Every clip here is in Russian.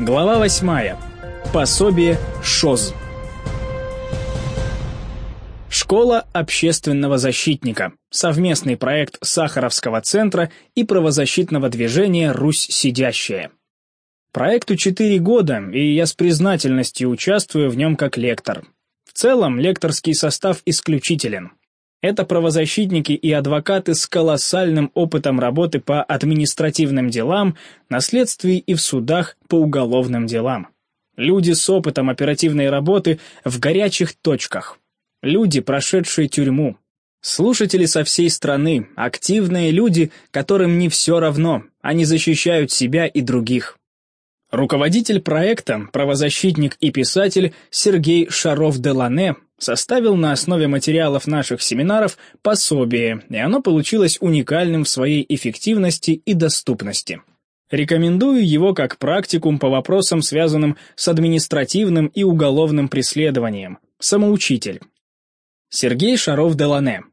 Глава 8. Пособие ШОЗ. Школа общественного защитника. Совместный проект Сахаровского центра и правозащитного движения «Русь сидящая». Проекту 4 года, и я с признательностью участвую в нем как лектор. В целом, лекторский состав исключителен. Это правозащитники и адвокаты с колоссальным опытом работы по административным делам, на следствии и в судах по уголовным делам. Люди с опытом оперативной работы в горячих точках. Люди, прошедшие тюрьму. Слушатели со всей страны, активные люди, которым не все равно, они защищают себя и других. Руководитель проекта, правозащитник и писатель Сергей Шаров-Делане составил на основе материалов наших семинаров пособие, и оно получилось уникальным в своей эффективности и доступности. Рекомендую его как практикум по вопросам, связанным с административным и уголовным преследованием. Самоучитель. Сергей Шаров-Делане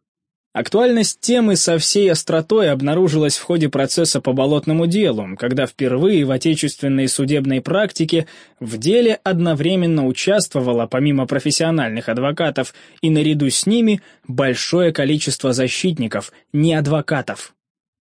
Актуальность темы со всей остротой обнаружилась в ходе процесса по болотному делу, когда впервые в отечественной судебной практике в деле одновременно участвовало, помимо профессиональных адвокатов и наряду с ними, большое количество защитников, не адвокатов.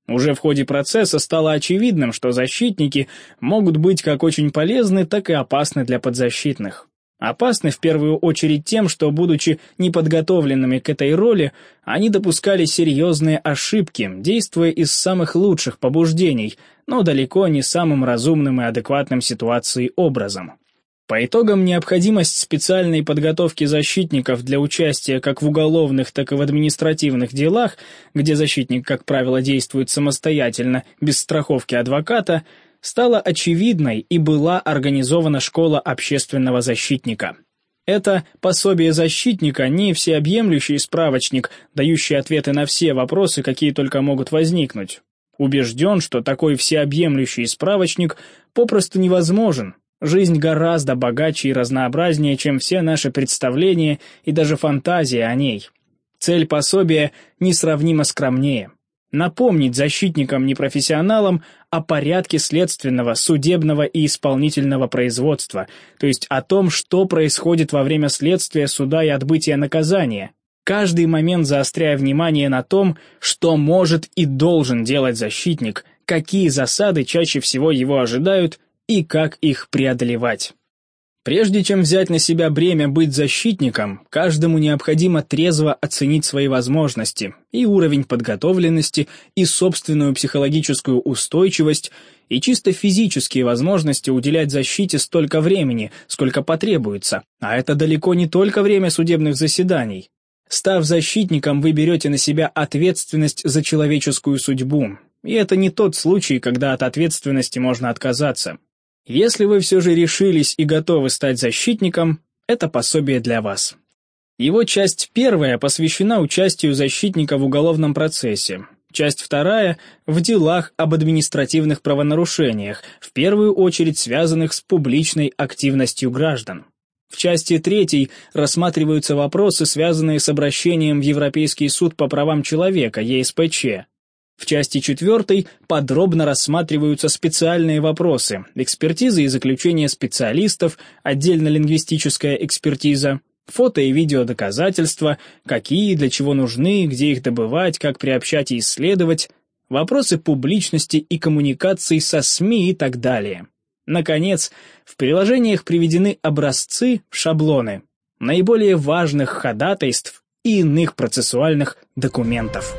Уже в ходе процесса стало очевидным, что защитники могут быть как очень полезны, так и опасны для подзащитных. Опасны в первую очередь тем, что, будучи неподготовленными к этой роли, они допускали серьезные ошибки, действуя из самых лучших побуждений, но далеко не самым разумным и адекватным ситуации образом. По итогам необходимость специальной подготовки защитников для участия как в уголовных, так и в административных делах, где защитник, как правило, действует самостоятельно, без страховки адвоката – стала очевидной и была организована школа общественного защитника. Это пособие защитника не всеобъемлющий справочник, дающий ответы на все вопросы, какие только могут возникнуть. Убежден, что такой всеобъемлющий справочник попросту невозможен. Жизнь гораздо богаче и разнообразнее, чем все наши представления и даже фантазии о ней. Цель пособия несравнимо скромнее – напомнить защитникам-непрофессионалам о порядке следственного, судебного и исполнительного производства, то есть о том, что происходит во время следствия, суда и отбытия наказания, каждый момент заостряя внимание на том, что может и должен делать защитник, какие засады чаще всего его ожидают и как их преодолевать. Прежде чем взять на себя бремя быть защитником, каждому необходимо трезво оценить свои возможности и уровень подготовленности, и собственную психологическую устойчивость, и чисто физические возможности уделять защите столько времени, сколько потребуется, а это далеко не только время судебных заседаний. Став защитником, вы берете на себя ответственность за человеческую судьбу, и это не тот случай, когда от ответственности можно отказаться. Если вы все же решились и готовы стать защитником, это пособие для вас. Его часть первая посвящена участию защитника в уголовном процессе, часть вторая – в делах об административных правонарушениях, в первую очередь связанных с публичной активностью граждан. В части третьей рассматриваются вопросы, связанные с обращением в Европейский суд по правам человека, ЕСПЧ, в части четвертой подробно рассматриваются специальные вопросы, экспертизы и заключения специалистов, отдельно лингвистическая экспертиза, фото и видео доказательства, какие, для чего нужны, где их добывать, как приобщать и исследовать, вопросы публичности и коммуникации со СМИ и так далее. Наконец, в приложениях приведены образцы, шаблоны наиболее важных ходатайств и иных процессуальных документов.